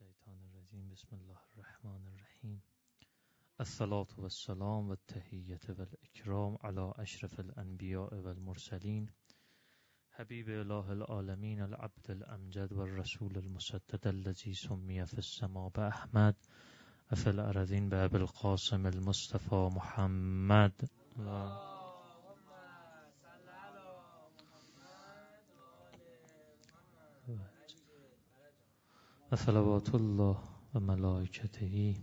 الشيطان الرجيم. بسم الله الرحمن الرحيم. الصلاة والسلام والتحية والإكرام على أشرف الأنبياء والمرسلين. حبيب إله العالمين العبد الأمجد والرسول المسدد الذي سمي في السماء بأحمد. وفي الأرضين بأبي القاسم المصطفى محمد. الله و صلوات الله و ملائکته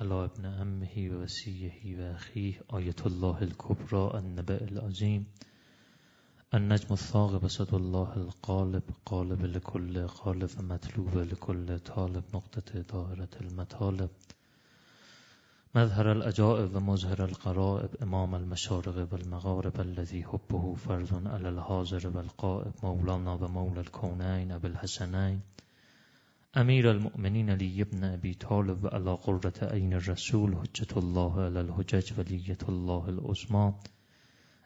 على ابن امه و وسیه و اخیه آیت الله الكبرى النبع العظیم النجم الثاقب صد الله القالب قالب لكل قالب و مطلوب لكل طالب نقطة دائرة المطالب مظهر الأجائب و مظهر القرائب امام المشارق والمغارب الذي حبه فرض على الحاضر والقائب مولانا و مولا الكونين ابو الحسنين امیر المؤمنین علی ابن ابی طالب و علا قررت عین الرسول؟ حجت الله علی الحجج ولیت الله العظما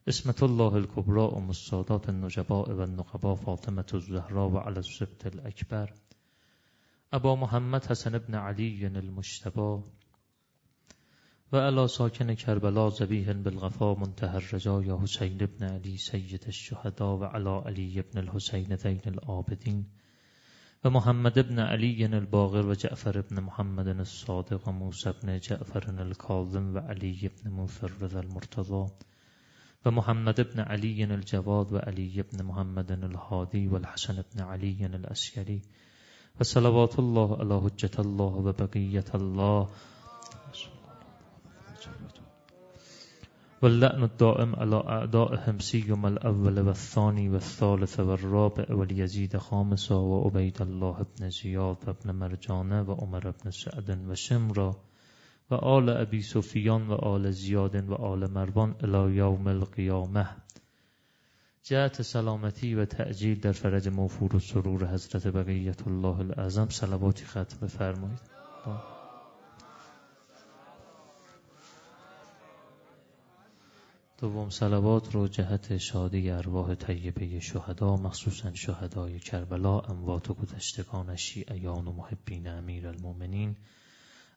اسمت الله الكبرى و مستادات النجباء و النقباء فاطمة الزهرا و علی السبت الاکبر ابا محمد حسن ابن علی المشتبا و علا ساکن کربلا زبیه بالغفا منتهى الرجا یا حسین ابن علی سید الشهدا و علا علی ابن الحسین ذین العابدین. ومحمد بن علي الباقر وجعفر بن محمد الصادق وموسى بن جعفر الكاظم وعلي بن رضا المرتضى ومحمد بن علي الجواد وعلي بن محمد الهادي والحسن بن علي الأسيري وصلوات الله على حجة الله وبقية الله واللعن الدائم على أعدائهم سيما الأول والثاني والثالث والرابع واليزيد خامسا وعبيد الله بن زياد وابن مرجانة وعمر بن سعد وشمرا وآل أبي سفيان وآل زياد وآل مروان إلى يوم القيامة جهت سلامتی و تعجیل در فرج موفور و سرور حضرت بقیت الله العظم صلواتی ختم بفرمایید دوم صلوات رو جهت شادی ارواح طیبه شهدا مخصوصا شهدای کربلا اموات و گذشتگان شیعیان و محبین امیر المومنین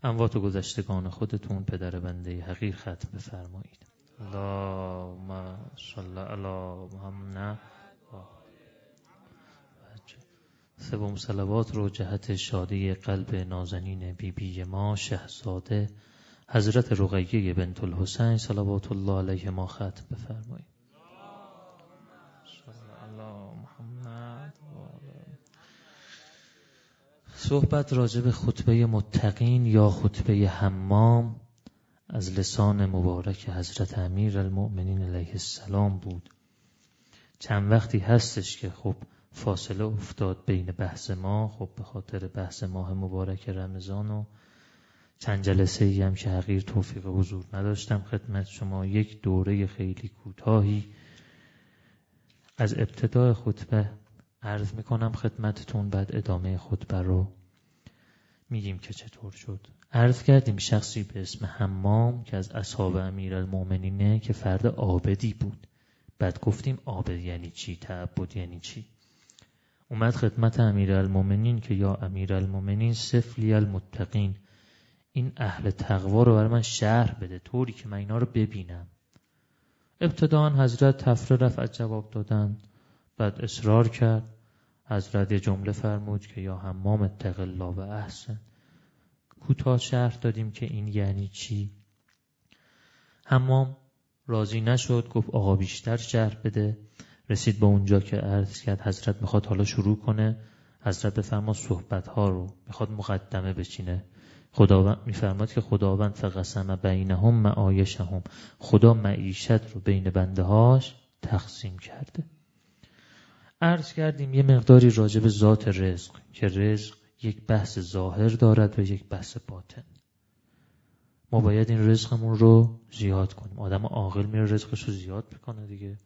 اموات و گذشتگان خودتون پدر بنده حقیر ختم بفرمایید. اللهم صل علی محمد. سوم صلوات رو جهت شادی قلب نازنین بیبی بی ما شهزاده حضرت رقیه بنت الحسین صلوات الله علیه ما ختم بفرمایید. صحبت راجع به خطبه متقین یا خطبه حمام از لسان مبارک حضرت امیر المؤمنین علیه السلام بود. چند وقتی هستش که خب فاصله افتاد بین بحث ما خب به خاطر بحث ماه مبارک رمضان و چند جلسه ای هم که حقیر توفیق حضور نداشتم. خدمت شما یک دوره خیلی کوتاهی. از ابتدای خطبه عرض می‌کنم خدمتتون بعد ادامه خطبه رو میگیم که چطور شد. عرض کردیم شخصی به اسم حمام که از اصحاب امیر المومنینه که فرد عابدی بود. بعد گفتیم عابد یعنی چی؟ تعبد یعنی چی؟ اومد خدمت امیر المومنین که یا امیر المومنین سفلی المتقین. این اهل تقوا رو برای من شهر بده طوری که من اینا رو ببینم. ابتدا حضرت تفره رفت جواب دادن. بعد اصرار کرد. حضرت یه جمله فرمود که یا حمام الله و احسن. کوتاه شهر دادیم که این یعنی چی. حمام راضی نشد گفت آقا بیشتر شهر بده. رسید به اونجا که عرض کرد حضرت می‌خواد حالا شروع کنه. حضرت بفرما صحبت ها رو می‌خواد مقدمه بچینه. خداوند میفرماد که خداوند فقسم بینهم معایشهم. خدا معیشت رو بین بنده هاش تقسیم کرده. عرض کردیم یه مقداری راجع به ذات رزق که رزق یک بحث ظاهر دارد و یک بحث باطن. ما باید این رزقمون رو زیاد کنیم. آدم عاقل میره رزقش رو زیاد بکنه دیگه.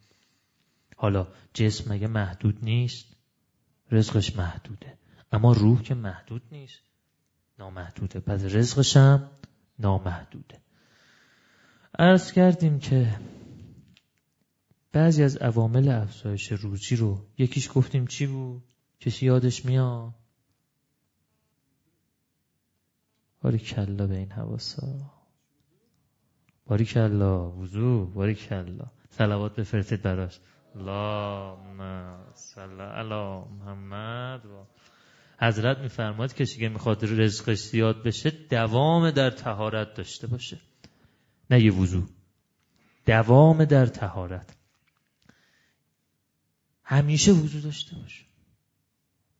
حالا جسم مگه محدود نیست؟ رزقش محدوده. اما روح که محدود نیست. نامحدوده. پس رزقش هم نامحدوده. عرض کردیم که بعضی از عوامل افزایش روزی رو یکیش گفتیم چی بود؟ کسی یادش میاد؟ باری کلا به این حواسا. باری کلا. وضو باری کلا. سلوات بفرستید براش. اللهم صل علی محمد. و حضرت میفرماد کسی که می‌خواد رزقش زیاد بشه دوام در تهارت داشته باشه. نه یه وضو دوام در تهارت همیشه وضو داشته باشه.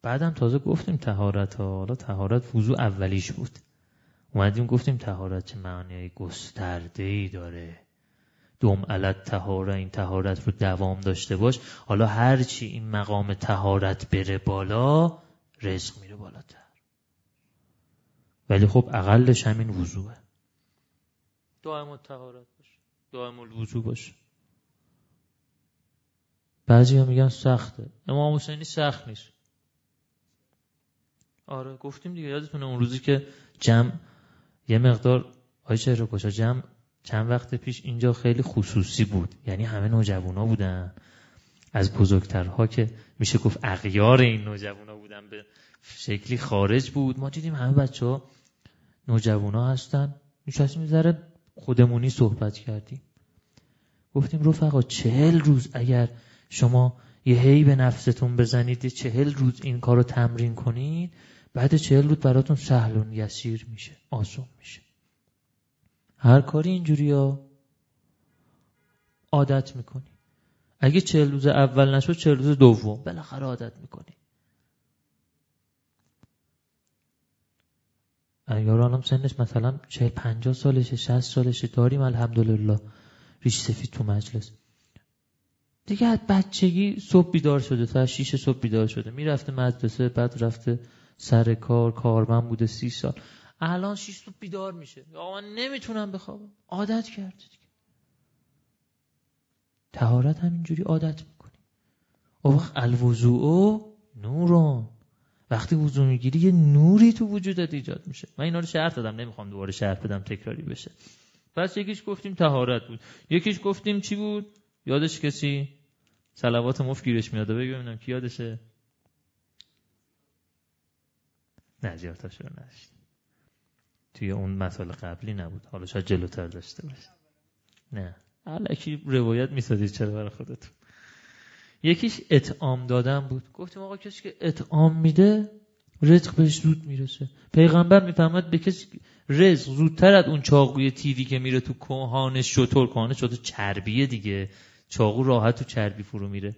بعدم تازه گفتیم تهارت ها. حالا تهارت وضو اولیش بود. اومدیم گفتیم تهارت چه معنی؟ گسترده ای داره. دوم علت تهاره این تهارت رو دوام داشته باش. حالا هرچی این مقام تهارت بره بالا رزق میره بالاتر. ولی خب اقلش همین وضوعه. دائم التهارت باشه. دائم الوضوع باشه. بعضی ها میگن سخته. امام حسینی سخت نیست. آره گفتیم دیگه یادتونه اون روزی که جمع یه مقدار آی رو کجا جمع چند وقت پیش اینجا خیلی خصوصی بود. یعنی همه نوجوانا بودن. از بزرگترها که میشه گفت اغیار این نوجوانا بودن به شکلی خارج بود. ما دیدیم همه بچه ها نوجوانا هستن. نشستیم می‌ذاره خودمونی صحبت کردیم. گفتیم رفقا چهل روز اگر شما یه هی به نفستون بزنید چهل روز این کار رو تمرین کنید بعد چهل روز براتون سهل و یسیر میشه آسون میشه. هر کاری اینجوری ها عادت می‌کنی. اگه چهل روز اول نشد چهل روز دوم. بالاخره عادت می‌کنی. هم سنش مثلا چهل پنجاه سالشه شست سالشه. داریم الحمدلله. ریش سفید تو مجلس. دیگه از بچگی صبح بیدار شده. تا شیش صبح بیدار شده. می‌رفته مدرسه بعد رفته سر کار. کارمن بوده سی سال. الان شیش صبح بیدار میشه. یا من نمی‌تونم بخوابم. عادت کرده دیگه. تهارت همینجوری عادت می‌کنی. او وقت الوضوع نورون. وقتی وضوع می‌گیری یه نوری تو وجودت ایجاد میشه. من اینا رو شرط دادم نمی‌خوام دوباره شرط بدم تکراری بشه. پس یکیش گفتیم تهارت بود. یکیش گفتیم چی بود؟ یادش کسی؟ سلوات مفت گیرش میاده. ببینم کی یادشه. نه زیارتاش رو نشید توی اون مسئله قبلی نبود. حالا شاید جلوتر داشته باشه. نه. علکی روایت می‌سازید چرا برای خودتون. یکیش اطعام دادن بود. گفتیم آقا کسی که اطعام میده رزق بهش زود می‌رسه. پیغمبر می‌فهمد به کسی رزق زودتر از اون چاقوی تیری که میره تو کهان شطور کهان شطور چربیه دیگه. چاقو راحت تو چربی فرو میره.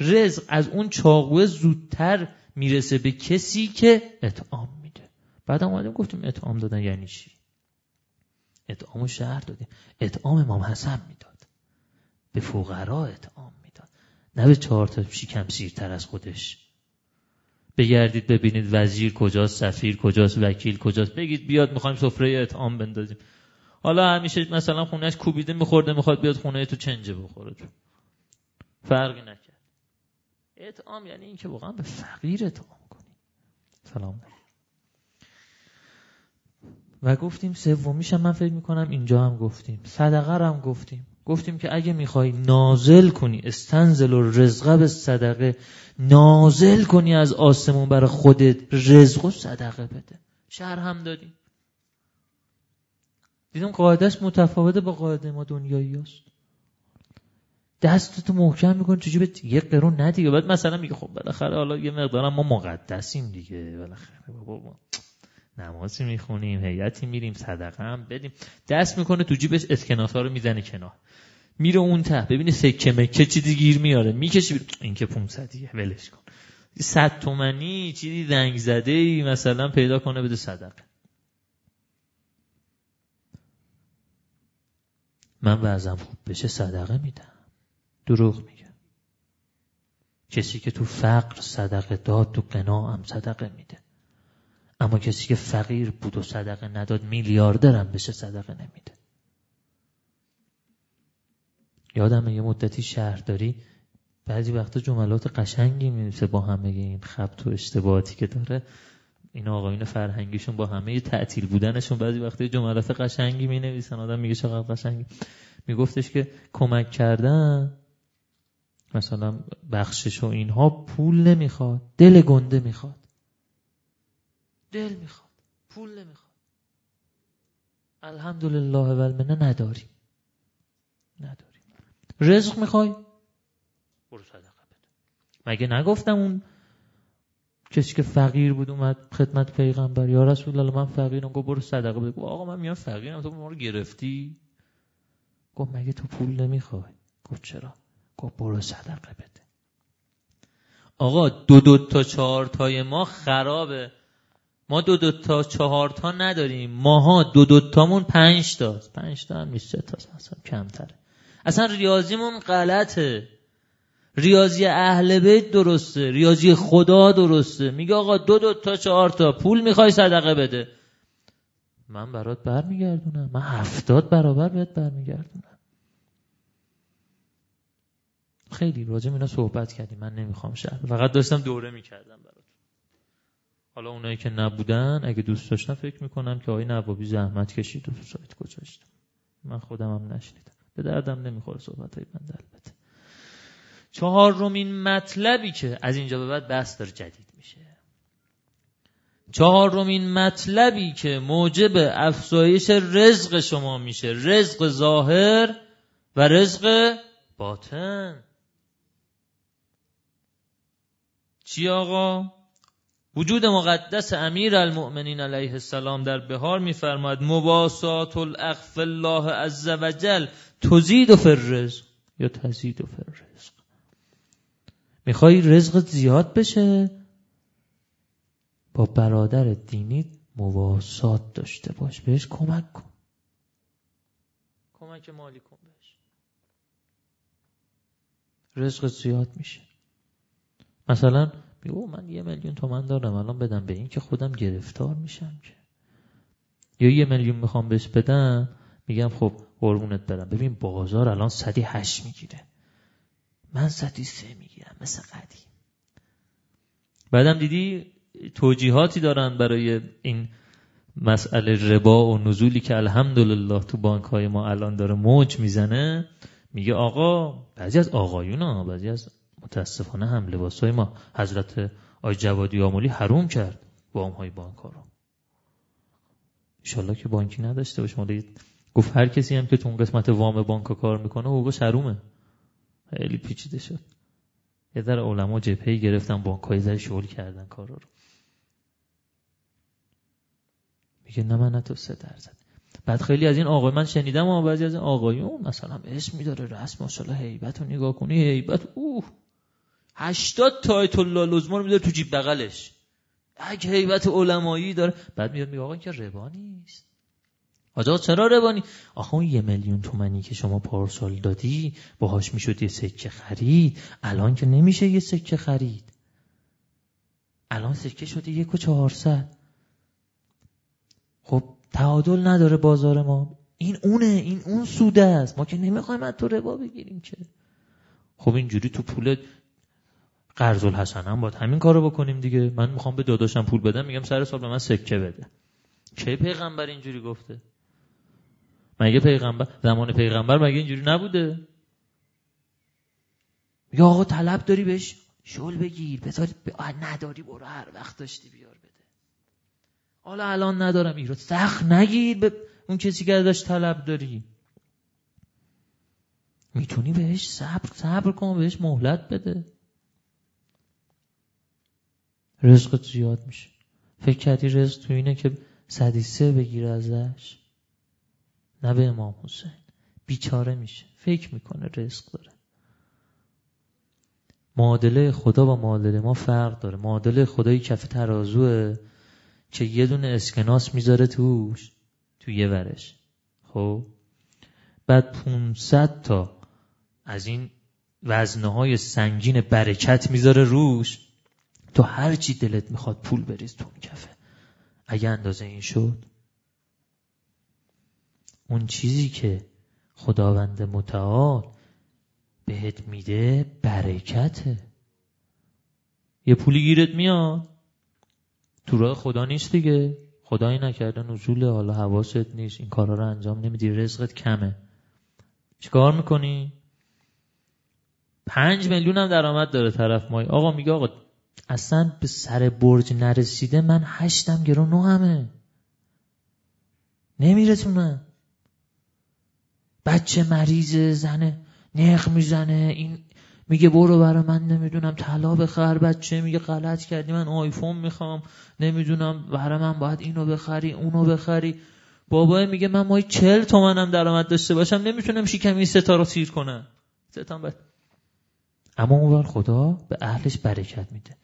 رزق از اون چاقوه زودتر می‌رسه به کسی که اطعام میده. بعد اومدیم گفتیم اطعام دادن یعنی چی؟ اطعام شهر دادیم اطعام امام حسن می‌داد. به فقرا اطعام می‌داد. نه به چهار تا شیکم سیرتر از خودش. بگردید ببینید وزیر کجاست سفیر کجاست وکیل کجاست. بگید بیاد می‌خوایم سفره اطعام بندازیم. حالا همیشه مثلا خونهش کوبیده میخورده می‌خواد بیاد خونه تو چنجه بخوره تو. فرقی نکرد. اطعام یعنی اینکه واقعا به فقیر اطعام کنی. سلام. و گفتیم سومیش من فکر می‌کنم اینجا هم گفتیم. صدقه هم گفتیم. گفتیم که اگه می‌خوای نازل کنی استنزل و رزقه به صدقه نازل کنی از آسمون برای خودت رزق و صدقه بده. شهر هم دادیم. دیدم قاعدش متفاوته با قاعده ما دنیایی هست دستتو محکم میکن تو جیبت یه قرون ندیگه بعد مثلا میگه خب بالاخره حالا یه مقدارم ما مقدسیم دیگه بالاخره بابا. نمازی می‌خونیم هیئتی میریم صدقه هم بدیم. دست می‌کنه تو جیبش اسکناس ها رو می‌زنه کنار. میره اون ته ببینه سکه مکه چیزی گیر میاره. می‌کشی این که 500 ولش کن. صد تومنی چیزی دنگ زده ای مثلا پیدا کنه بده صدقه. من وضعم خوب بشه صدقه میدم. دروغ میگم کسی که تو فقر صدقه داد تو قنا هم صدقه میده. اما کسی که فقیر بود و صدقه نداد میلیاردرم بشه صدقه نمیده؟ یادم یه مدتی شهرداری بعضی وقتا جملات قشنگی میمیسه با همه این خبت و اشتباهاتی که داره. این آقایون فرهنگیشون با همه تعطیل بودنشون بعضی وقتی جملات قشنگی می نویسن آدم میگه چقدر قشنگی. میگفتش که کمک کردن مثلا بخشش و اینها پول نمی‌خواد دل گنده می‌خواد. دل می‌خواد پول نمی‌خواد. الحمدلله و نداریم. نداریم. رزق می‌خوای؟ برو صدقه بده. مگه نگفتم اون کسی که فقیر بود اومد خدمت پیغمبر؟ یا رسول الله من فقیرم گفت برو صدقه بده. آقا من میام فقیرم تو ما رو گرفتی؟ گفت مگه تو پول نمی‌خوای؟ گفت چرا؟ گفت برو صدقه بده. آقا دو دو تا چهار تای ما خرابه. ما دو دو تا چهار تا نداریم. ماها دو دو تامون پنج تا پنج تا هم نیست. تا اصلا کمتره. اصلا ریاضیمون غلطه. ریاضی اهل بیت درسته. ریاضی خدا درسته. میگه آقا دو دو تا چهار تا. پول می‌خوای صدقه بده. من برات برمیگردونم. من هفتاد برابر بهت برمیگردونم. خیلی راجع اینا صحبت کردیم. من نمی‌خوام شهر فقط داشتم دوره می‌کردم. حالا اونایی که نبودن اگه دوست داشتن فکر می‌کنم که آقای نوابی زحمت کشید و سایت گذاشت من خودم هم نشنیدم. به دردم نمی‌خوره صحبت های بنده البته. چهار رومین مطلبی که از اینجا به بعد بحث داره جدید میشه. چهار رومین مطلبی که موجب افزایش رزق شما میشه. رزق ظاهر و رزق باطن. چی آقا؟ وجود مقدس امیر المؤمنین علیه السلام در بهار میفرماید مباسات الاخف الله عز وجل تزید و فررزق یا تزید و فررزق می‌خوای رزق زیاد بشه؟ با برادر دینی مواسات داشته باش بهش کمک کن. کمک مالی کن بهش. رزق زیاد میشه. مثلا او من یه میلیون تومن دارم الان بدم به این که خودم گرفتار میشم که. یا یه میلیون می‌خوام بهش بدم میگم خب قربونت برم. ببین بازار الان صدی هشت می‌گیره. من صدی سه می‌گیرم مثل قدیم. بعدم دیدی توجیهاتی دارن برای این مسئله ربا و نزولی که الحمدلله تو بانک های ما الان داره موج می‌زنه. میگه آقا بعضی از آقایون ها بعضی از متاسفانه هم لباس های ما حضرت آی جوادی آمولی حروم کرد وام های بانک ها رو که بانکی نداشته باشه. گفت هر کسی هم که تو اون قسمت وام بانک کار می‌کنه حقوقش حرومه. خیلی پیچیده شد. یه در علما جبهه گرفتن بانک های زر شغل کردن کارا رو. میگه نه من تو سه درصد. بعد خیلی از این آقای من شنیدم و بعضی از این آقایون مثلا اسم میداره رسم ماشاءالله هیبت رو نگاه کنی هیبت اوه. هشتاد تایت الله لزما رو میداره تو جیب بغلش. اگه هیبت علمایی داره. بعد میاد میگه آقا که ربا نیست. آجا چرا ربانی آخه اون یه میلیون تومنی که شما پارسال دادی باهاش می‌شد یه سکه خرید. الان که نمیشه یه سکه خرید. الان سکه شده یک و چهارصد. خب تعادل نداره بازار ما. این اونه این اون سوده است. ما که نمی‌خوایم از تو ربا بگیریم که. خب اینجوری تو پول قرض الحسن باید همین کارو بکنیم دیگه. من می‌خوام به داداشم پول بدم میگم سر سال به من سکه بده. کی پیغمبر اینجوری گفته؟ مگه پیغمبر زمان پیغمبر مگه اینجوری نبوده؟ میگه آقا طلب داری بهش؟ شل بگیر بذار نداری برو هر وقت داشتی بیار بده. حالا الان ندارم ایراد سخت نگیر به اون کسی که ازش طلب داری. می‌تونی بهش صبر صبر کن بهش مهلت بده. رزقت زیاد میشه. فکر کردی رزق تو اینه که صدی سه بگیره ازش؟ نه به امام حسین. بیچاره میشه. فکر می‌کنه رزق داره. معادله خدا با معادله ما فرق داره. معادله خدایی کف ترازوه که یه دونه اسکناس می‌ذاره توش تو یه ورش. خب؟ بعد 500 تا از این وزنه های سنگین برکت می‌ذاره روش. تو هر چی دلت می‌خواد پول بریز تو کفه. اگه اندازه این شد اون چیزی که خداوند متعال بهت میده برکته. یه پولی گیرت میاد. تو راه خدا نیست دیگه. خدایی نکرده نزول حالا حواست نیست. این کارا رو انجام نمیدی. رزقت کمه. چیکار می‌کنی؟ پنج میلیون هم درآمد داره طرف مای آقا میگه آقا اصلا به سر برج نرسیده من هشتم گرو همه. نمیرسونم بچه مریضه زنه نخ می‌زنه این میگه برو برا من نمی‌دونم طلا بخر. بچه میگه غلط کردی من آیفون می‌خوام. نمی‌دونم برا من باید اینو بخری اونو بخری. بابا میگه من مای چل تومنم درآمد داشته باشم نمی‌تونم شیکم این ستا رو سیر کنم. ستان بد. اما اونور خدا به اهلش برکت میده.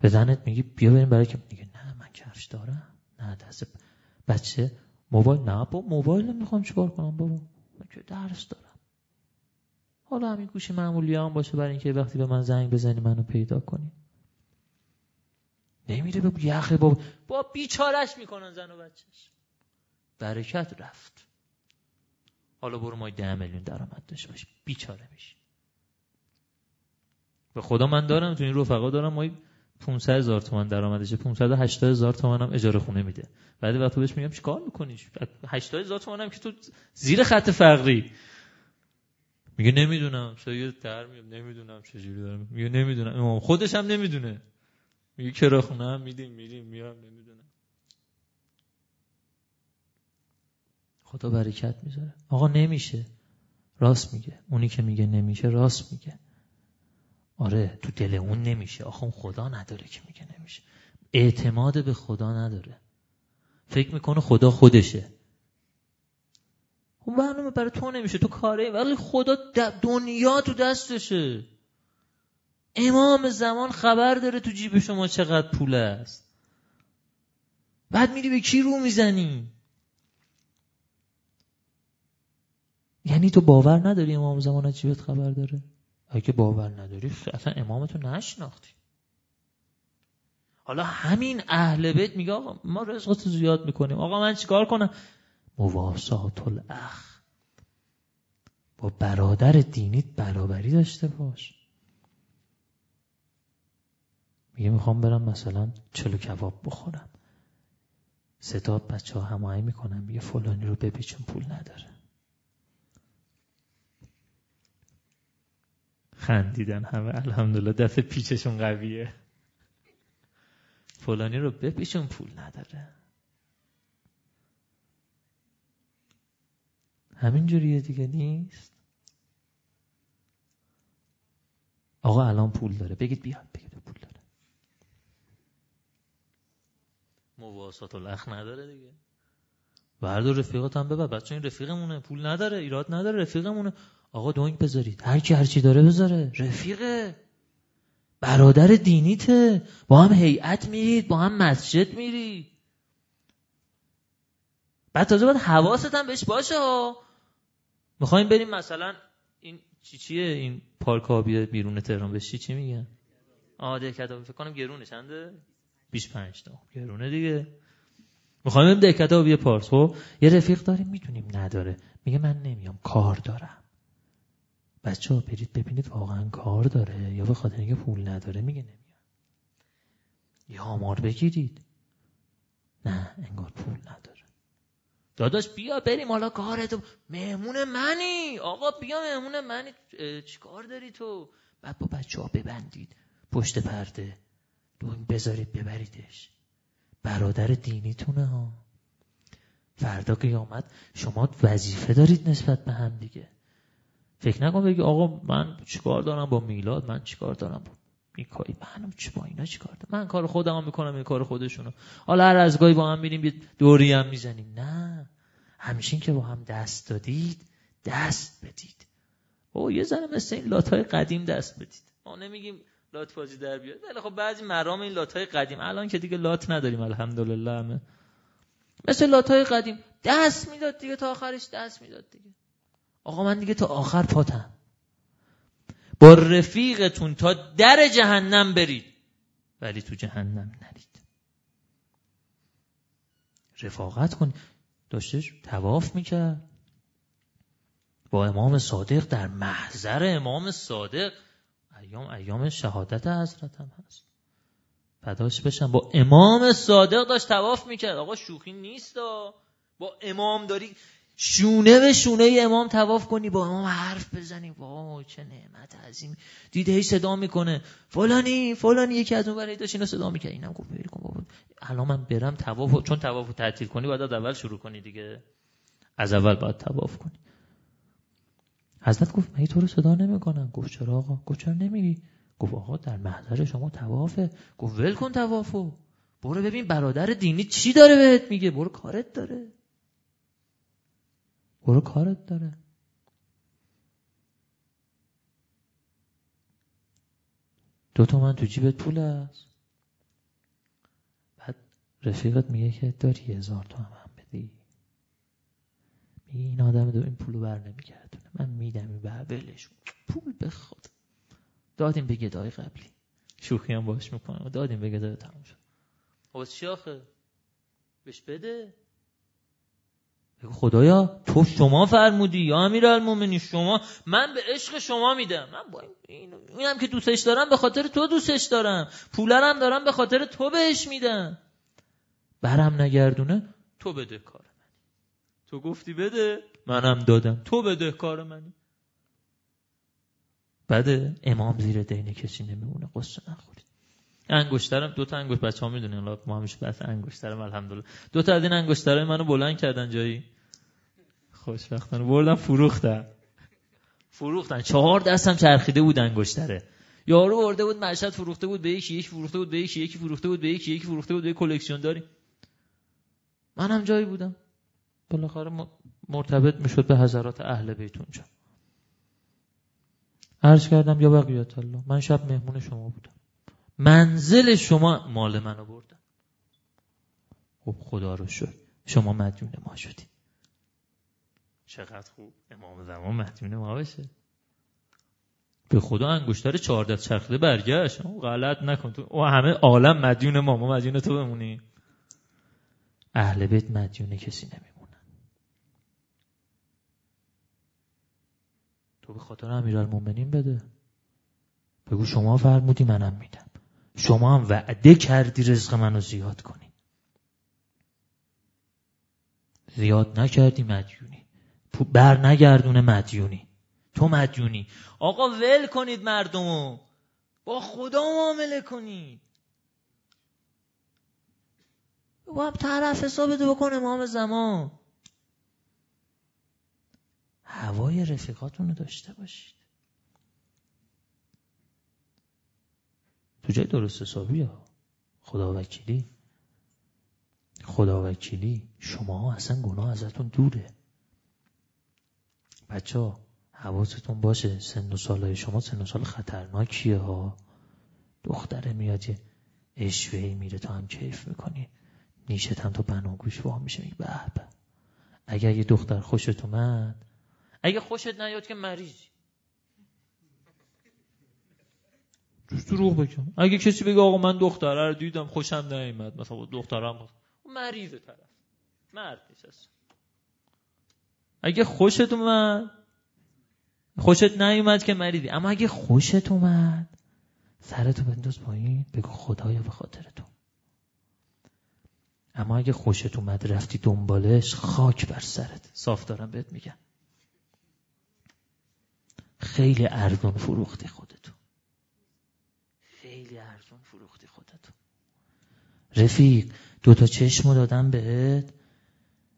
به زنت میگی بیا بریم برکت میگه نه من کفش دارم. نه دست بچه موبایل نه با موبایل می‌خوام چیکار کنم بابا؟ من که درس دارم. حالا همین گوشی معمولی هم باشه برای اینکه وقتی به من زنگ بزنی منو پیدا کنی. نمیره به یخه با با بیچارش می‌کنن زن و بچهش. برکت رفت. حالا برو ما ده میلیون درآمد داشته باش. بیچاره میشی به خدا من دارم تو این رفقا دارم ما 500 هزار تومن درآمدشه 580 هزار تومن هم اجاره خونه میده. بعد وقتی بهش میگم چیکار می‌کنی؟ 80 هزار تومن هم که تو زیر خط فقری. میگه نمی‌دونم سید در میام نمی‌دونم چجوری دارم میگه نمی‌دونم امام خودش هم نمی‌دونه. میگه کرا خونه هم میدیم میریم میام نمی‌دونم. خدا برکت می‌ذاره. آقا نمیشه. راست میگه. اونی که میگه نمیشه راست میگه. آره تو دل اون نمیشه. آخه خدا نداره که میگه نمیشه. اعتماد به خدا نداره. فکر می‌کنه خدا خودشه. اون برنامه برای تو نمیشه تو کاره. ولی خدا دنیا تو دستشه. امام زمان خبر داره تو جیب شما چقدر پول است. بعد میری به کی رو می‌زنی؟ یعنی تو باور نداری امام زمان از جیبت خبر داره؟ اگه باور نداری اصلا امامتو نشناختی. حالا همین اهل بیت میگه آقا ما رزقتو زیاد می‌کنیم. آقا من چیکار کنم؟ مواسات الاخ با برادر دینیت برابری داشته باش. میگه می‌خوام برم مثلا چلو کباب بخورم. صدا بچه ها هماهی می‌کنن میگه فلانی رو ببیچون پول نداره. خندیدن همه. الحمدلله دست پیچشون قویه. فلانی رو بپیچون پول نداره. همین جوریه دیگه نیست؟ آقا الان پول داره. بگید بیاد بگید پول داره. مواسط الاخ نداره دیگه. بردار رفیقات هم ببر. بچه این رفیقمونه. پول نداره ایراد نداره رفیقمونه. آقا دونگ بذارید. هر کی هرچی داره بذاره. رفیقه. برادر دینیته. با هم هیئت میرید با هم مسجد میرید. بعد تازه باید حواست هم بهش باشه ها. می‌خوایم بریم مثلا این چی چیه؟ این پارک ها بیرون تهران. بشی چی میگن؟ آده کتابی فکر کنم گرونه. چنده؟ 25 تا. گرونه دیگه. می‌خوایم بریم دهکده و بیا پارس خب؟ یه رفیق داریم. می‌تونیم نداره. میگه من نمیام. کار دارم. بچه ها برید ببینید واقعا کار داره. یا به خاطر اینکه پول نداره میگه نمیام یا آمار بگیرید. نه انگار پول نداره. داداش بیا بریم حالا کارتو. مهمون منی. آقا بیا مهمون منی. چیکار داری تو؟ بعد با بچه ها ببندید. پشت پرده. دون بذارید ببریدش. برادر دینیتونه ها. فردا قیامت شما وظیفه دارید نسبت به هم دیگه. فکر نکن بگی آقا من چیکار دارم با میلاد؟ من چیکار دارم با این کاری منم چی با اینا چیکار دارم؟ من کار خودم می‌کنم این کار خودشونو. حالا هر از گاهی با هم میریم دوری هم می‌زنیم. نه. همیشه که با هم دست دادید دست بدید. او یه زنه مثل این لاتای قدیم دست بدید. ما نمیگیم لات بازی در بیاد. ولی خب بعضی مرام این لاتای قدیم. الان که دیگه لات نداریم الحمدلله همه. مثل لاتای قدیم. دست می‌داد دیگه تا آخرش دست می‌داد دیگه. آقا من دیگه تا آخر پاتم. با رفیقتون تا در جهنم برید. ولی تو جهنم نرید. رفاقت کن. داشتش تواف می‌کرد. با امام صادق در محضر امام صادق. ایام ایام شهادت حضرت هم هست. فداش بشن با امام صادق داشت تواف می‌کرد. آقا شوخی نیست با امام داری شونه به شونه امام تواف کنی با امام حرف بزنی. وای چه نعمت عظیم دیده هی صدا می‌کنه. فلانی فلانی یکی از اون برای داشت اینو صدا می‌کنه اینم گفت ول کن بابا. الان من برم تواف چون تواف تعطیل کنی باید از اول شروع کنی دیگه. از اول باید تواف کنی. حضرت گفت من تو رو صدا نمی‌کنم. گفت چرا آقا؟ گفت چرا نمیگی گفت آقا در محضر شما توافه گفت ول کن توافو برو ببین برادر دینی چی داره بهت میگه. برو کارت داره. برو کارت داره. دو تومن تو جیبت پول هست بعد رفیقت میگه که داری هزار تومن هم بدی. میگه این آدم دو این پولو بر نمیگردونه. من میدم این بر ولش پول بخواد دادیم به گدای قبلی. شوخی هم باش می‌کنم. دادیم به گدای تموم شد. خب چی آخه؟ بهش بده. خدایا تو شما فرمودی یا امیر المومنی شما من به عشق شما میدم. من با این اینم که دوستش دارم به خاطر تو دوستش دارم. پولرم دارم به خاطر تو بهش میدم. برم نگردونه تو بده کار من تو گفتی بده منم دادم. تو بده کار منی. بده امام زیر دین کسی نمیمونه قصه نخورید. انگشترم دو تا انگشت بچه ها می‌دونن الله ما همیشه بس انگشترم الحمدلله. دو تا از این انگشترای منو بلند کردن جایی. خوشبختانه. بردم فروختن. فروختن. چهار دستم چرخیده بود انگشتره. یارو برده بود مشهد فروخته بود به یکی یکی فروخته بود به یکی یکی فروخته بود به یکی یکی فروخته بود به کلکسیون داریم. منم جایی بودم. بالاخره مرتبط می‌شد به حضرات اهل بیت اونجا. عرض کردم یا بقیت الله من شب مهمون شما بودم. منزل شما مال منو بردم خب خدا رو شد شما مدیون ما شدی چقدر خوب. امام زمان مدیون ما بشه به خدا انگشتر چهارده چرخده برگشت. غلط نکن تو. او همه عالم مدیون ما. ما مدیون تو بمونی اهل بیت مدیون کسی نمیمونن. تو به خاطر امیرالمومنین بده. بگو شما فرمودی منم میدم. شما هم وعده کردی رزق منو زیاد کنی. زیاد نکردی مدیونی. بر نگردونه مدیونی. تو مدیونی. آقا ول کنید مردمو. با خدا معامله کنید. با هم طرف حسابتو بکن امام زمان. هوای رفیقاتونو داشته باشید. تو جای درست حسابی ها. خدا وکیلی. خدا وکیلی. شما اصلا گناه ازتون دوره. بچه ها حواستون باشه سن و سالهای شما سن و سال خطرناکیه ها. دختره میاد یه اشوهی میره تو هم کیف می‌کنی. نیشت هم تو بناگوش وا میشه. میگه به اگر یه دختر خوشت اومد اگه خوشت نیاد که مریضی. دوست دروغ بگم اگه کسی بگه آقا من دختره رو دیدم خوشم نیومد. مثلا دخترم مریض طرف. مرد نیست اگه خوشت اومد خوشت نیومد که مریضی. اما اگه خوشت اومد سرتو بنداز پایین بگو خدایا به خاطر تو اما اگه خوشت اومد رفتی دنبالش خاک بر سرت. صاف دارم بهت میگم. خیلی ارزون فروختی خودتو خیلی ارزون فروختی خودتو رفیق دوتا چشمو دادم بهت.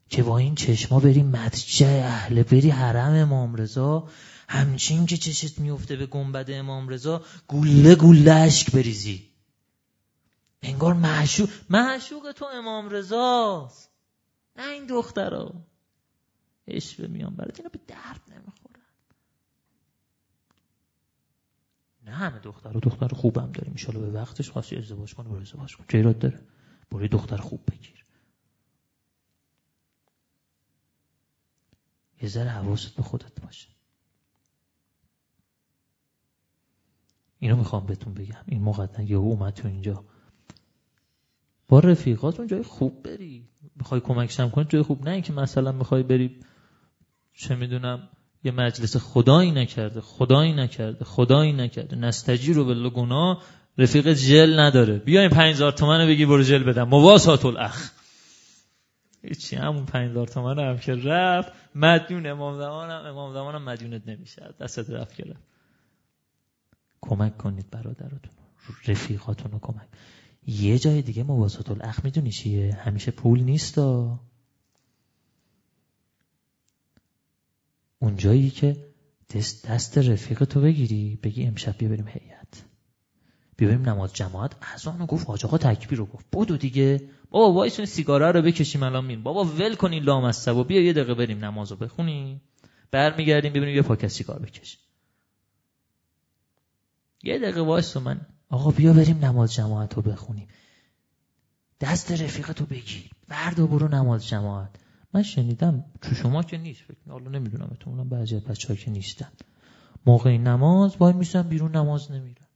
که با این چشما بری مدجع اهل بری حرم امام رضا. همچین که چشت میفته به گنبد امام رضا گوله گوله اشک بریزی. انگار معشوق معشوق تو امام رضاست. نه این دخترا. عشق میان برات اینا به درد نمی‌خورن نه همه دختر و دختر خوبم داریم ان به وقتش خواستی ازدواج کنه برو ازدواج کن چه داره؟ برو دختر خوب بگیر. یه ذره حواست به خودت باشه. اینو می‌خوام بهتون بگم. این مقدم یه اومد تو اینجا. با رفیقاتون جای خوب بری. می‌خوای کمکشم کنی جای خوب. نه اینکه مثلا می‌خوای بری چه می‌دونم یه مجلس خدایی نکرده خدایی نکرده خدایی نکرده. نستجی رو به گناه رفیق جل نداره. بیاین 5000 تومن بگی برو جل بدم. مواسات الاخ. چی همون 5000 تومن هم که رفت. مدیون امام زمانم امام زمانم مدیونت نمیشه. دستت رفت گرفت کمک کنید برادراتون رفیقاتون رو کمک. یه جای دیگه مواسط الاخ می‌دونی چیه؟ همیشه پول نیست اون جایی که دست, دست رفیق تو بگیری بگی امشب بیا بریم هیئت. بیا بریم نماز جماعت. آنو گفت حاج آقا تکبیر رو گفت. بودو دیگه. بابا وایسون سیگاره رو بکشیم الان مین بابا ول کنین لامصب و بیا یه دقیقه بریم نماز رو بخونیم برمیگردیم ببینیم یه پاکت سیگار بکشیم یه دقیقه وایسو من. آقا بیا بریم نماز جماعت رو بخونیم. دست رفیقتو بگیر. بردا برو نماز جماعت. من شنیدم تو شما که نیست فکر حالا نمی‌دونم احتمالاً بعضی از بچه‌ها که نیستن. موقع نماز وای میشن بیرون نماز نمیرن.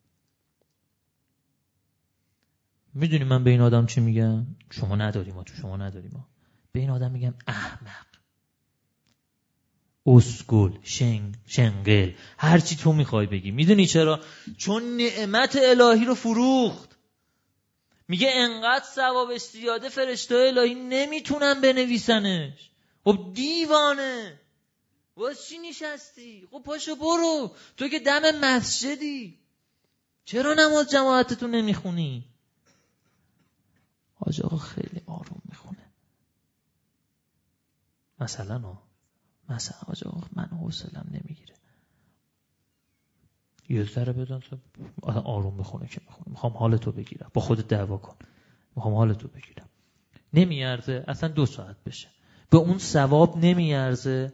می‌دونی من به این آدم چی میگم؟ شما نداری ما تو شما نداری ما. به این آدم میگم احمق. اسکول شنگ شنگل. هرچی تو می‌خوای بگی. می‌دونی چرا؟ چون نعمت الهی رو فروخت. میگه انقدر ثوابش زیاده فرشته الهی نمی‌تونن بنویسنش. خب دیوانه. واس چی نشستی؟ خب پاشو برو. تو که دم مسجدی. چرا نماز جماعتتون نمی‌خونی؟ حاج آقا خیلی آروم می‌خونه. مثلا ها مثلا حاج آقا من حوصلم نمی‌گیره. یه ذره بدن آروم بخونه که می‌خونه می‌خوام حال تو بگیرم. با خودت دعوا کن. می‌خوام حال تو بگیرم. نمیارزه. اصلا دو ساعت بشه. به اون ثواب نمیارزه.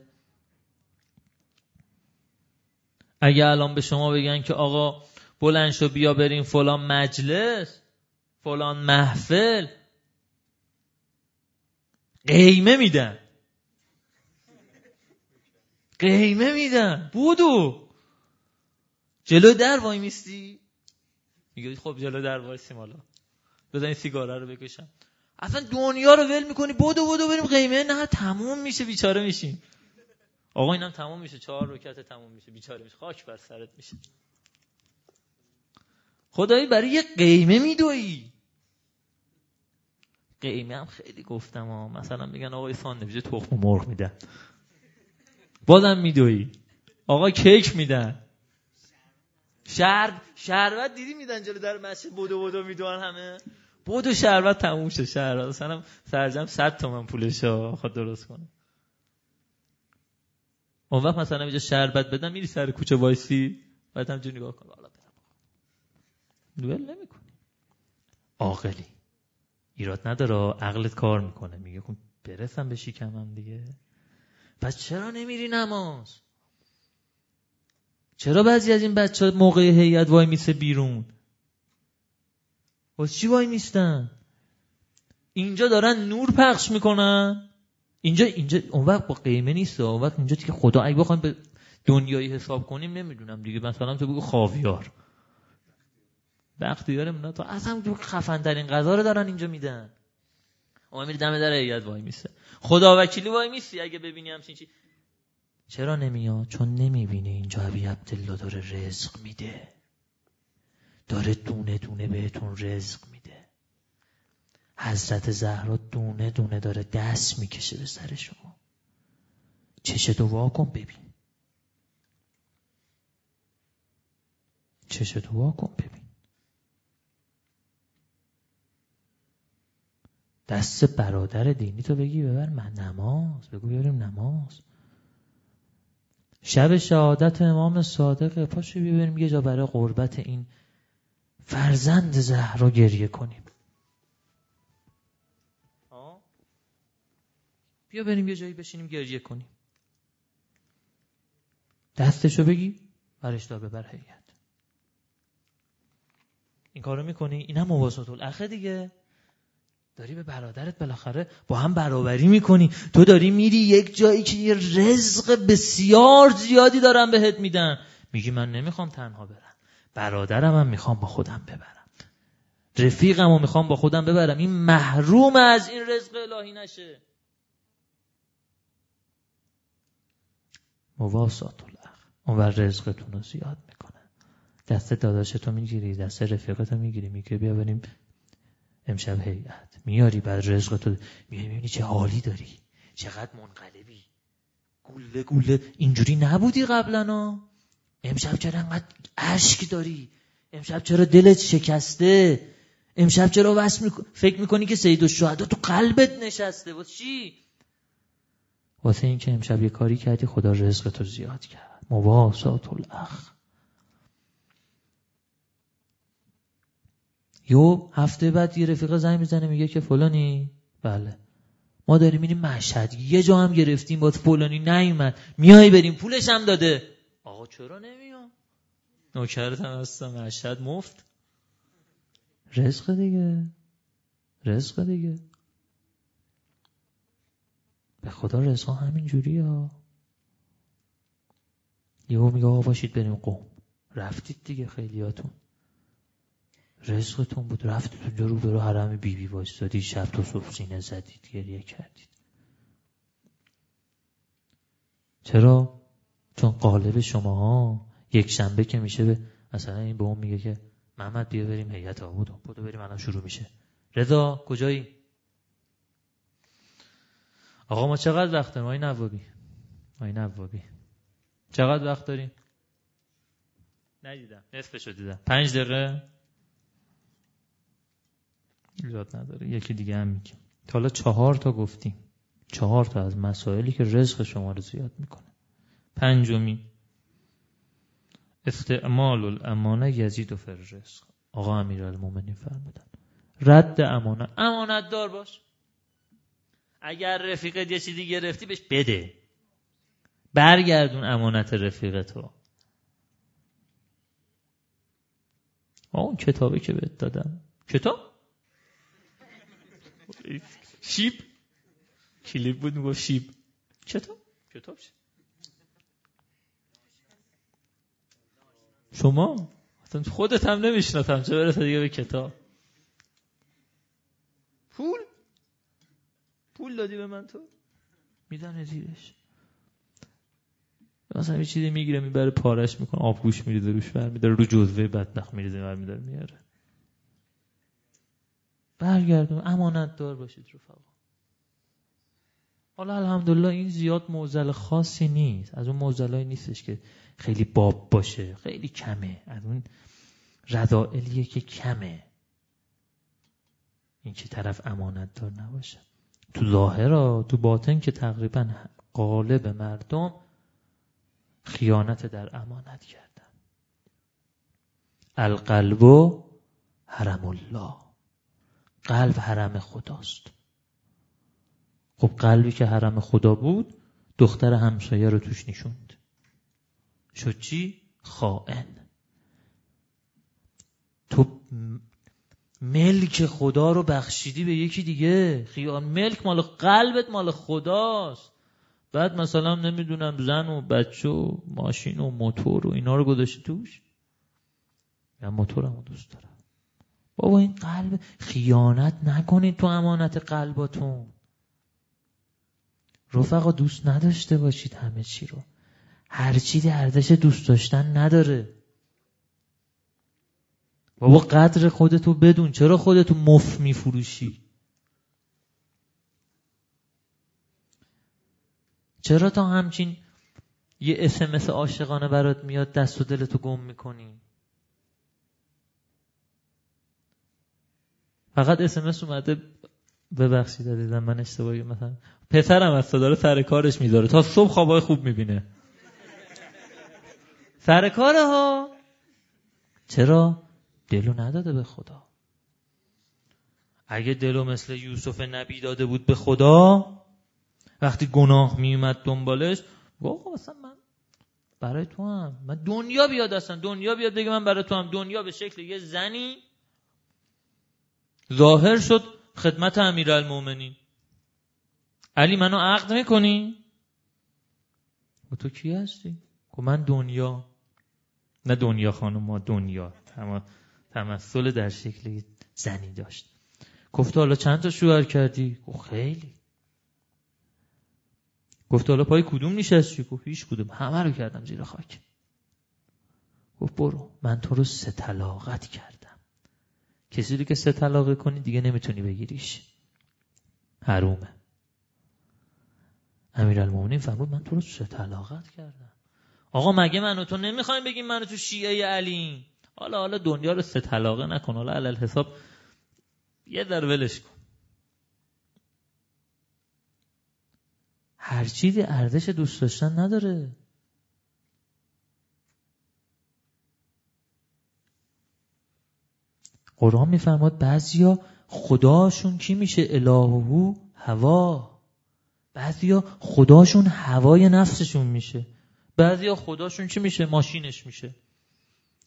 اگه الان به شما بگن که آقا بلند شو بیا بریم فلان مجلس فلان محفل قیمه میدن. قیمه میدن. بودو. جلو در وای میستی؟ میگه خب جلو در وایسیم حالا. بزن این سیگاره رو بکشم. اصلا دنیا رو ول می‌کنی. بودو بودو بریم. قیمه نه تموم میشه بیچاره میشیم. آقا اینم تموم میشه. چهار رکعت تموم میشه. بیچاره میشه. خاک بر سرت میشه. خدایی برای یه قیمه میدوی قیمه هم خیلی گفتم ها. مثلا میگن آقا ساندویچ تخم مرغ میدن. بازم میدوی آقا کیک میدن. شرب شربت دیدی میدن جلو در مسجد؟ بودو بودو میدوان همه. بودو شربت تموم شد. شربت مثلا سرجم صد تومن پولش خود درست کنه. اون وقت مثلا اینجا شربت بدم میری سر کوچه وایسی بعد هم جو نگاه کن. حالا دوئل نمی‌کنی. عاقلی. ایراد نداره. عقلت کار می‌کنه. میگه خب برسم به شکمم دیگه. پس چرا نمیری نماز؟ چرا بعضی از این بچه موقع هیئت وای میسه بیرون؟ واسه چی وای میستن؟ اینجا دارن نور پخش می‌کنن. اینجا اینجا اون وقت با قیمه نیست. اون وقت اینجا که خدا اگه بخوایم به دنیایی حساب کنیم نمی‌دونم دیگه. مثلا تو بگو خاویار. بختیار نه تو اصلا خفن ترین غذا رو دارن اینجا میدن. اون میری دم در هیئت وای میسه. خدا وکیلی وای میسی اگه ببینی همچین چی چرا نمیاد؟ چون نمی‌بینه اینجا ابی عبدالله داره رزق میده. داره دونه دونه بهتون رزق میده. حضرت زهرا دونه دونه داره دست می‌کشه به سر شما. چشتو وا کن ببین. چشتو وا کن ببین. دست برادر دینی تو بگی ببر من نماز. بگو بیاریم نماز. شب شهادت امام صادق. پاشو بیبریم یه جا برای قربت این فرزند زهرا گریه کنیم. بیا بریم یه جایی بشینیم گریه کنیم. دستشو بگی برش دار ببر هیئت این کارو می‌کنی؟ این هم مواسط الاخه دیگه داری به برادرت بالاخره با هم برابری می‌کنی. تو داری میری یک جایی که یه رزق بسیار زیادی دارن بهت میدن. میگی من نمی‌خوام تنها برم. برادرم هم می‌خوام با خودم ببرم. رفیقم هم می‌خوام با خودم ببرم. این محروم از این رزق الهی نشه. مواسات الاخ اون بر رزقتون رو زیاد می‌کنه. دست داداشتو می‌گیری دست رفیقتو می‌گیری. میگه بیا بریم امشب هیئت میاری بعد رزق تو. میای می‌بینی چه حالی داری. چقدر منقلبی. گوله گوله. اینجوری نبودی قبلا امشب چرا انقدر اشک داری؟ امشب چرا دلت شکسته؟ امشب چرا واسه فکر می‌کنی که سید الشهدا تو قلبت نشسته؟ واسه چی؟ واسه اینکه امشب یه کاری کردی خدا رزق تو زیاد کرد. مواسات الاخ. یو هفته بعد یه رفیق زنگ می‌زنه میگه که فلانی. بله. ما داریم میریم مشهد. یه جا هم گرفتیم با فلانی نیومد. میای بریم پولش هم داده. آقا چرا نمیام؟ نوکرت هم هستم مشهد مفت. رزق دیگه. رزق دیگه. به خدا رزق همین جوری ها یهو میگه آقا باشید بریم قوم رفتید دیگه خیلیاتون. رزقتون بود رفتید اونجا رو برو حرم بیبی وایستادید شب تو صبح سینه زدید گریه کردید. چرا؟ چون قالب شما ها یک شنبه که میشه به مثلا این به اون میگه که محمد بیا بریم هیئت آبود بودو بریم الان شروع میشه. رضا کجایی؟ آقا ما چقدر وقت داریم؟ آی نوابی. آی نوابی. چقدر وقت داریم؟ ندیدم. نصفشو دیدم. پنج دقیقه. ایراد نداره. یکی دیگه هم میگیم تا حالا چهار تا گفتیم. چهار تا از مسائلی که رزق شما رو زیاد می‌کنه. پنجمی استعمال الامانه یزید و فر رزق آقا امیر المومنین فرمودن. رد امانت امانت دار باش. اگر رفیقت یه چیزی گرفتی بهش بده. برگردون امانت رفیق تو اون کتابی که بهت دادم. کتاب؟ شیب؟ کلیپ بود میگو شیب. کتاب کتاب چی؟ شما؟ خودت هم نمی‌شناسم. چه برسه دیگه به کتاب؟ پول؟ پول دادی به من تو؟ میدن زیرش. مثلا یه چیزی می‌گیره می‌بره پارش می‌کنه آبگوش میریزه روش برمیداره رو جزوه بدبخت میریزه برمیداره میاره برگردون امانت دار باشید رفقا. حالا الحمدلله این زیاد موزل خاصی نیست. از اون موزلایی نیستش که خیلی باب باشه خیلی کمه. از اون ردائلیه که کمه. این که طرف امانت دار نباشه. تو ظاهرا تو باطن که تقریبا قالب مردم خیانت در امانت کردن. القلب حرم الله. قلب حرم خداست. خب قلبی که حرم خدا بود دختر همسایه رو توش نشوند. شد چی؟ خائن. تو ملک خدا رو بخشیدی به یکی دیگه. خیان ملک مال قلبت مال خداست. بعد مثلا نمی‌دونم زن و بچه و ماشین و موتور و اینا رو گذاشتی توش؟ یا موتورم دوست دارم. بابا این قلب خیانت نکنید تو امانت قلباتون. رفقا دوست نداشته باشید همه چی رو. هر چی ارزش دوست داشتن نداره. بابا قدر خودتو بدون. چرا خودتو مف میفروشی؟ چرا تا همچین یه اسمس عاشقانه برات میاد دست و دلتو گم می‌کنی؟ فقط اسمس اومده ببخشید دیدم من اشتباهی مثلا پسرم از داره سر کارش می‌ذاره. تا صبح خوابای خوب می‌بینه. سر کاره ها چرا؟ دلو نداده به خدا. اگه دلو مثل یوسف نبی داده بود به خدا وقتی گناه میومد دنبالش واقعا مثلا من برای تو هم من دنیا بیاد اصلا. دنیا بیاد بگه من برای تو هم دنیا به شکل یه زنی. ظاهر شد خدمت المومنین علی منو عقد می‌کنی؟ و تو کی هستی؟ که خب من دنیا نه دنیا خانم ما دنیا تمثل در شکل زنی داشت گفت حالا چند تا شوهر کردی؟ گفت خیلی گفت حالا پای کدوم نشستی؟ گفت هیچ کدوم همه رو کردم زیر خاک گفت برو من تو رو سه طلاقت کردم کسی رو که سه طلاقه کنی دیگه نمی‌تونی بگیریش. حرومه. امیرالمومنین فرمود من تو رو سه طلاقت کردم. آقا مگه منو تو نمی‌خوایم بگیم منو تو شیعه علی؟ حالا حالا دنیا رو سه طلاقه نکن. حالا علل حساب یه در ولش کن. هر چیزی ارزش دوست داشتن نداره. قرآن میفرماد بعضیا خداشون کی میشه؟ الهو هوا. بعضیا خداشون هوای نفسشون میشه. بعضیا خداشون چی میشه؟ ماشینش میشه.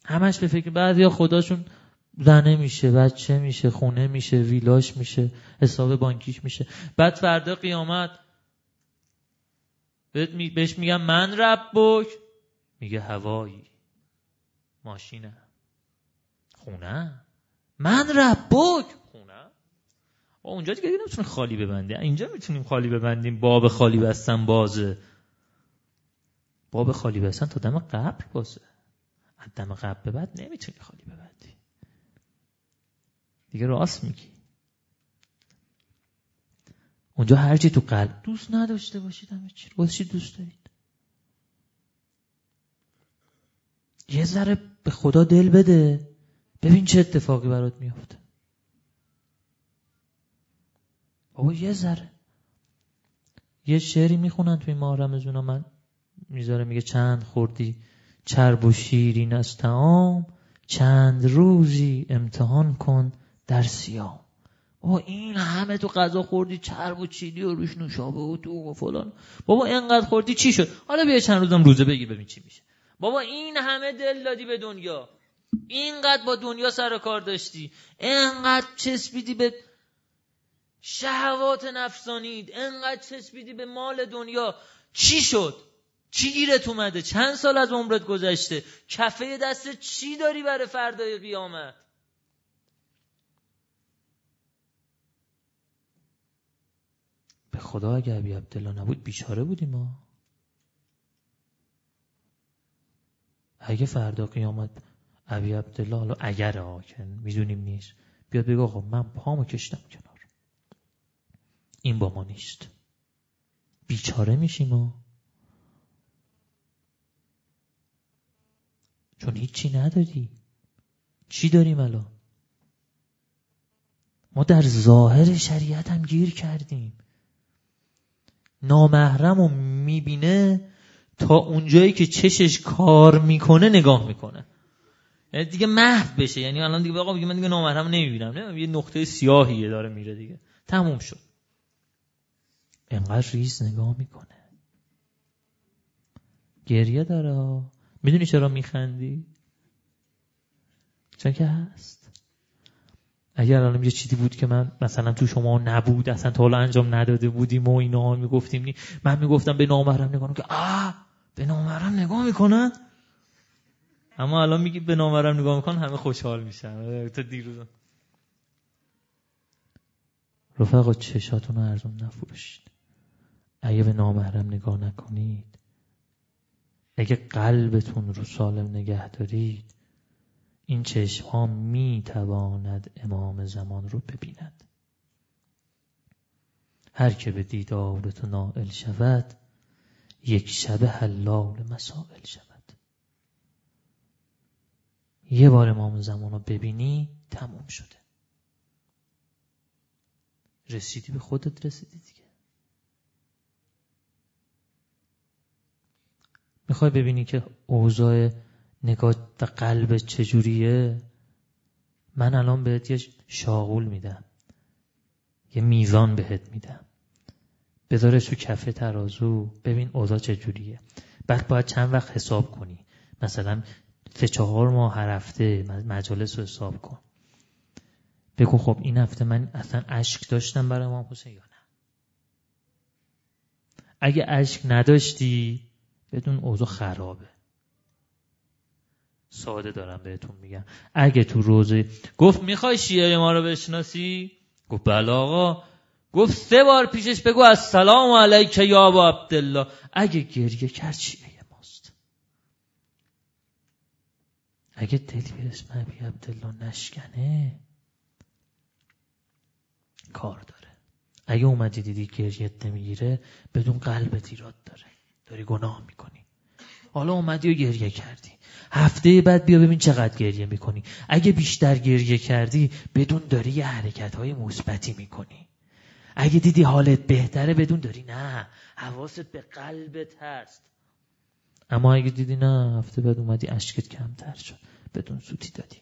همش به فکر بعضیا خداشون زنه میشه بچه میشه خونه میشه ویلاش میشه حساب بانکیش میشه. بعد فردا قیامت بهش میگم من ربک میگه هوایی. ماشینه. خونه. من ربک. خونه. اونجا دیگه نمی‌تونه خالی ببنده اینجا می‌تونیم خالی ببندیم. باب خالی بستن بازه. باب خالی بستن تا دم قبر بازه. از دم قبر به بعد نمی‌تونی خالی ببندی. دیگه راست میگی. اونجا هرچی تو قلب دوست نداشته باشید همه چی واسه چی دوست دارید. یه ذره به خدا دل بده. ببین چه اتفاقی برات میافته بابا یه ذره. یه شعری می‌خونن توی ماه رمزونا من می‌ذاره میگه چند خوردی چرب و شیرین از تعام چند روزی امتحان کن در سیام. بابا این همه تو غذا خوردی چرب و چیلی و روش نوشابه و تو و فلان. بابا اینقدر خوردی چی شد؟ حالا بیا چند روزم روزه بگیر ببین چی میشه. بابا این همه دل دادی به دنیا. اینقدر با دنیا سر کار داشتی. اینقدر چسبیدی به شهوات نفسانید اینقدر چسبیدی به مال دنیا. چی شد؟ چی گیرت اومده؟ چند سال از عمرت گذشته؟ کفه دست چی داری برای فردای قیامت؟ به خدا اگه ابی عبدالله نبود بیچاره بودیم ما. اگه فردا قیامت ابی عبدالله حالا اگر آکن می‌دونیم نیست. بیاد بگو آقا من پامو کشتم کنار. این با ما نیست. بیچاره میشیم ما چون هیچی نداری. چی داریم الان؟ ما در ظاهر شریعت هم گیر کردیم. نامحرم رو می‌بینه تا اونجایی که چشش کار می‌کنه نگاه می‌کنه. دیگه محو بشه. یعنی الان دیگه آقا من دیگه نامحرم نمی‌بینم. نه یه نقطه سیاهیه داره میره دیگه. تموم شد. انقدر ریز نگاه می‌کنه. گریه داره می‌دونی چرا میخندی؟ چون که هست. اگر الان یه چیزی بود که من مثلا تو شما نبود اصلا تا حالا انجام نداده بودیم و اینا می‌گفتیم نی من می‌گفتم به نامحرم نگاه که آه به نامحرم نگاه می‌کنن؟ اما الان میگی به نامحرم نگاه میکن همه خوشحال میشن. تا دیروز. رفقا چشاتون رو ارزون نفروشید. اگه به نامحرم نگاه نکنید اگه قلبتون رو سالم نگه دارید این چشم ها می تواند امام زمان رو ببیند. هر که به دیدار تو نائل شود یک شب حلال مسائل شود. یه بار امام زمان رو ببینی تموم شده. رسیدی به خودت رسیدی دیگه. می‌خوای ببینی که اوضاع نگاه و قلب چجوریه؟ من الان بهت یه شاغول میدم. یه میزان بهت میدم. بذارش تو کفه ترازو ببین اوضاع چجوریه. بعد باید چند وقت حساب کنی. مثلا سه چهار ماه هر هفته مجالس رو حساب کن. بگو خب این هفته من اصلا اشک داشتم برای امام حسین یا نه؟ اگه اشک نداشتی بدون اوضاع خرابه. ساده دارم بهتون میگم. اگه تو روزه گفت می‌خوای شیعه ما رو بشناسی؟ گفت بله آقا. گفت سه بار پیشش بگو السلام علیک یا ابا عبدالله. اگه گریه کرد شیعه. اگه دلی به اسم ابی عبدالله نشکنه کار داره. اگه اومدی دیدی گریت نمی‌گیره بدون قلبت ایراد داره. داری گناه می‌کنی. حالا اومدی و گریه کردی. هفته بعد بیا ببین چقدر گریه می‌کنی. اگه بیشتر گریه کردی بدون داری یه حرکت های مثبتی می‌کنی. اگه دیدی حالت بهتره بدون داری نه. حواست به قلبت هست. اما اگه دیدی نه هفته بعد اومدی اشکت کمتر شد. بدون سوتی دادی.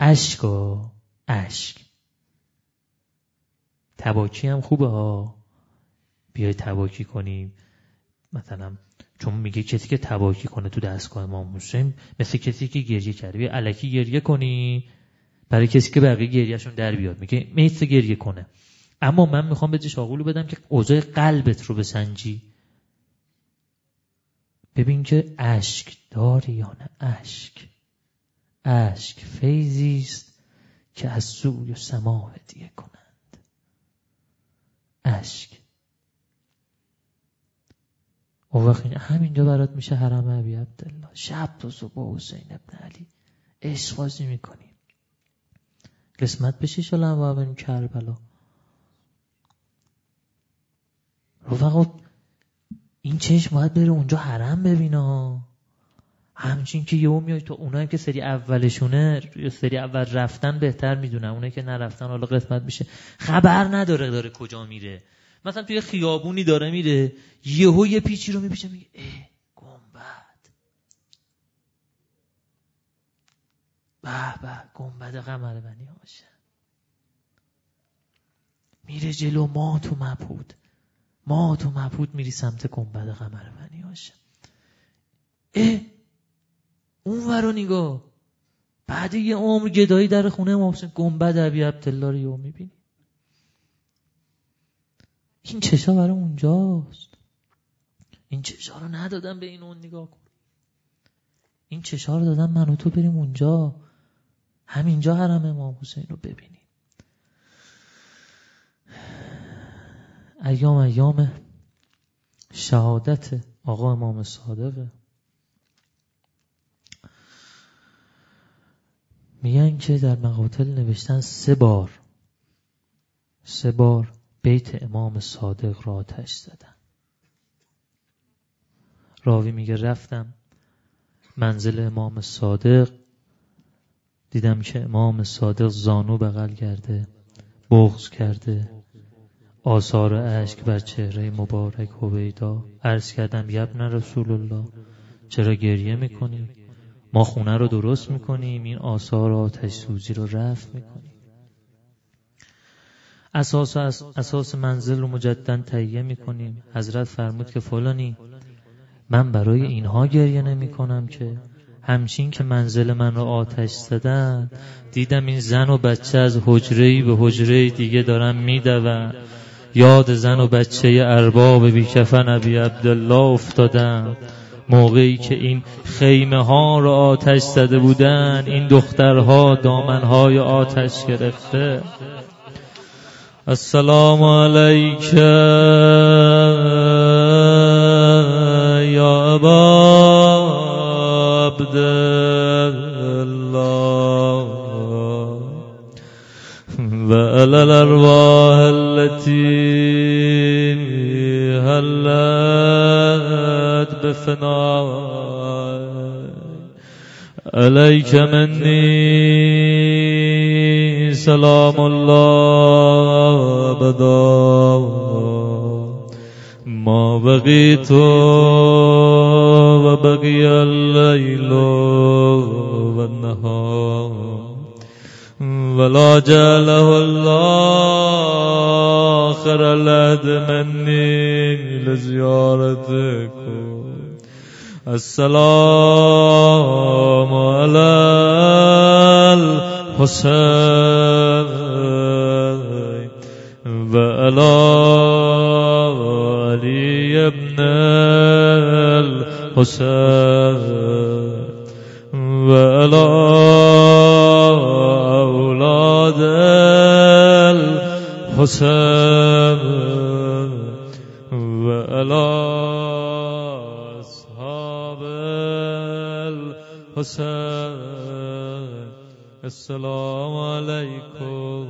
اشکا اشک. تباکی هم خوبه ها. بیای تباکی کنیم. مثلا چون میگه کسی که تباکی کنه تو دستگاه امام حسین مثل کسی که گریه کرده. بیا علکی گریه کنی. برای کسی که بقیه گریهشون در بیاد. میگه میست گریه کنه. اما من می‌خوام به شاغولو بدم که اوضاع قلبت رو بسنجی. ببین که اشک داری یا نه اشک. اشک فیضی است که از سوی سما هدیه کنند. اشک. اون وقت همینجا برات میشه حرم ابی عبدالله. شب تا صبح حسین ابن علی. عشق بازی می‌کنی. قسمت بشی شلم و بریم کربلا. رفقا این چشم باید بره اونجا حرم ببینه همچین که یهو میای تو اونایی که سری اولشونه یا سری اول رفتن بهتر می‌دونن. اونایی که نرفتن حالا قسمت میشه. خبر نداره داره کجا میره. مثلا توی خیابونی داره میره. یهو یه پیچی رو میپیشه میگه اه گنبد. به به گنبد قمر بنی هاشه میره جلو ما تو مبود ما تو مبود میری سمت گنبد قمر بنی هاشه اه اون ورو نگاه. بعد یه عمر گدایی در خونه ما گنبد عبی عبدالله رو یهو می‌بینی. این چشا برای اونجاست. این چشا رو ندادم به این اون نگاه کن. این چشا رو دادم من و تو بریم اونجا. همینجا حرم امام حسین رو ببینیم. ایام ایام شهادت آقا امام صادقه میگن که در مقاتل نوشتن سه بار سه بار بیت امام صادق را آتش زدن. راوی میگه رفتم منزل امام صادق دیدم که امام صادق زانو بغل کرده بغض کرده. آثار اشک بر چهره مبارک هویدا عرض کردم یبن رسول الله چرا گریه می‌کنی؟ ما خونه رو درست می‌کنیم این آثار آتش سوزی رو رفت می‌کنیم. اساس اساس منزل رو مجددا تهیه می‌کنیم. حضرت فرمود که فلانی من برای اینها گریه نمی کنم که همچین که منزل من رو آتش زدن دیدم این زن و بچه از حجره به حجره دیگه دارم میدون. یاد زن و بچه ارباب بیکفن ابی عبدالله افتادم موقعی که این خیمه ها رو آتش زده بودن این دخترها دامنهای آتش گرفته. السلام علیک یا عبدالله و علی الأرواح التي هلت بفناء عليك مني. سلام الله بدا ما بقيت وبقي الليل والنهار. ولا جعله الله آخر العهد مني لزيارتكم. السلام على الحسين وعلى علي بن الحسين وعلى الحسين وعلى حسین السلام علیکم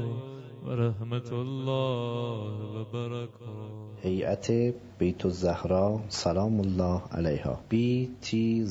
و رحمت الله و برکاته هیئت بیت الزهرا سلام الله علیها. Btzs.ir